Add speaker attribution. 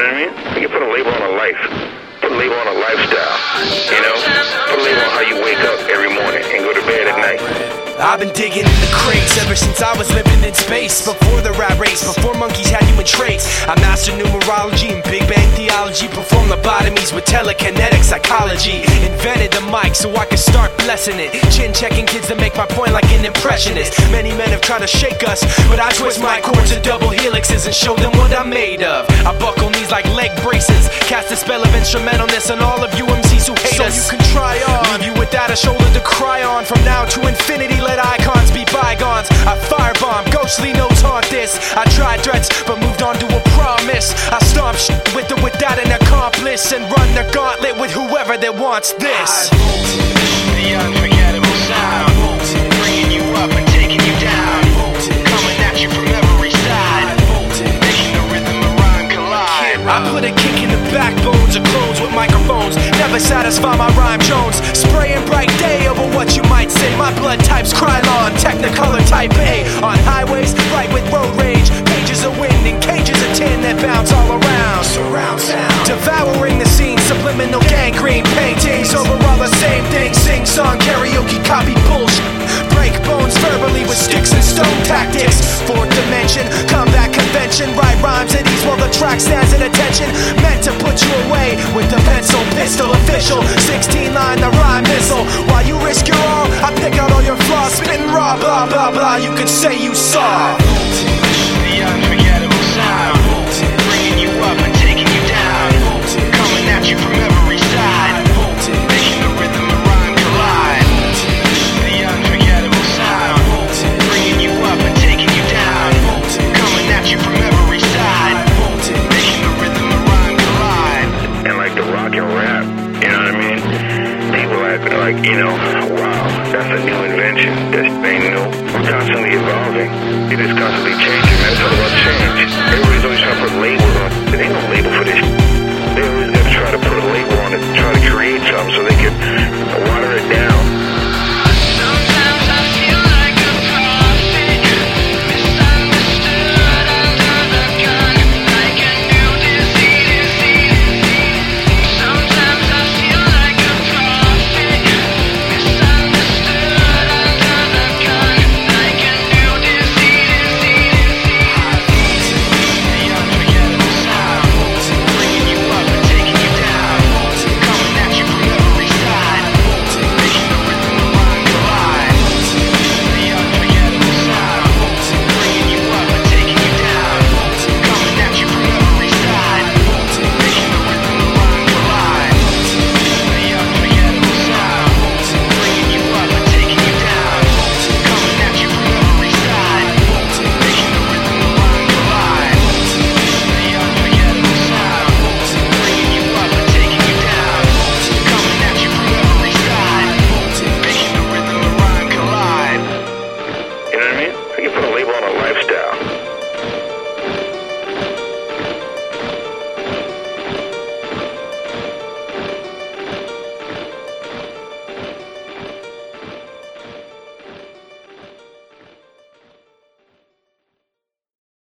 Speaker 1: know what I mean? You put a label on a life. Put a label on a lifestyle. You know? Put a label on how you wake up every morning and go to bed at night.
Speaker 2: I've been digging in the crates ever since I was living in space. Before the rat race, before monkeys had human traits. I mastered numerology and Big Bang theology. Performed lobotomies with telekinetic psychology. Invented the mic so I could start blessing it. Chin checking kids to make my point like an impressionist. Many men have tried to shake us, but I twist my cords to double helixes and show them what I'm made of. I buckle knees like leg braces. Cast a spell of instrumentalness on all of you MCs who hate
Speaker 3: So
Speaker 2: us.
Speaker 3: you can try on.
Speaker 2: Leave you without a shoulder to cry on. From now to infinity, let icons be bygones. I firebomb, ghostly notes haunt this. I tried threats, but moved on to a promise. I stomp shit with or without an accomplice and run the gauntlet with whoever that wants this.
Speaker 4: The unforgettable sound. Bringing you up and taking you down. Coming at you from every side. Making the rhythm and rhyme collide.
Speaker 2: I put a kick in the backbones of clones with microphones. Never satisfy my rhyme Jones. Spraying bright day over what you might say. My blood type's Krylon, Technicolor type A. On highways, bright with road rage. Pages of wind and cages of tin that bounce all around. Surround sound. Devouring the scene, subliminal gangrene paintings. Overall the same thing. Sing song, karaoke, copy bullshit. Break bones verbally with sticks and stone tactics. Fourth dimension, combat convention. Write rhymes at ease while the track stands at attention. Meant to put you away with the pencil, pistol official. 16 line, the rhyme missile. You
Speaker 1: know, wow, that's a new invention. This ain't new. We're constantly evolving. It is constantly changing. That's all about change. Everybody's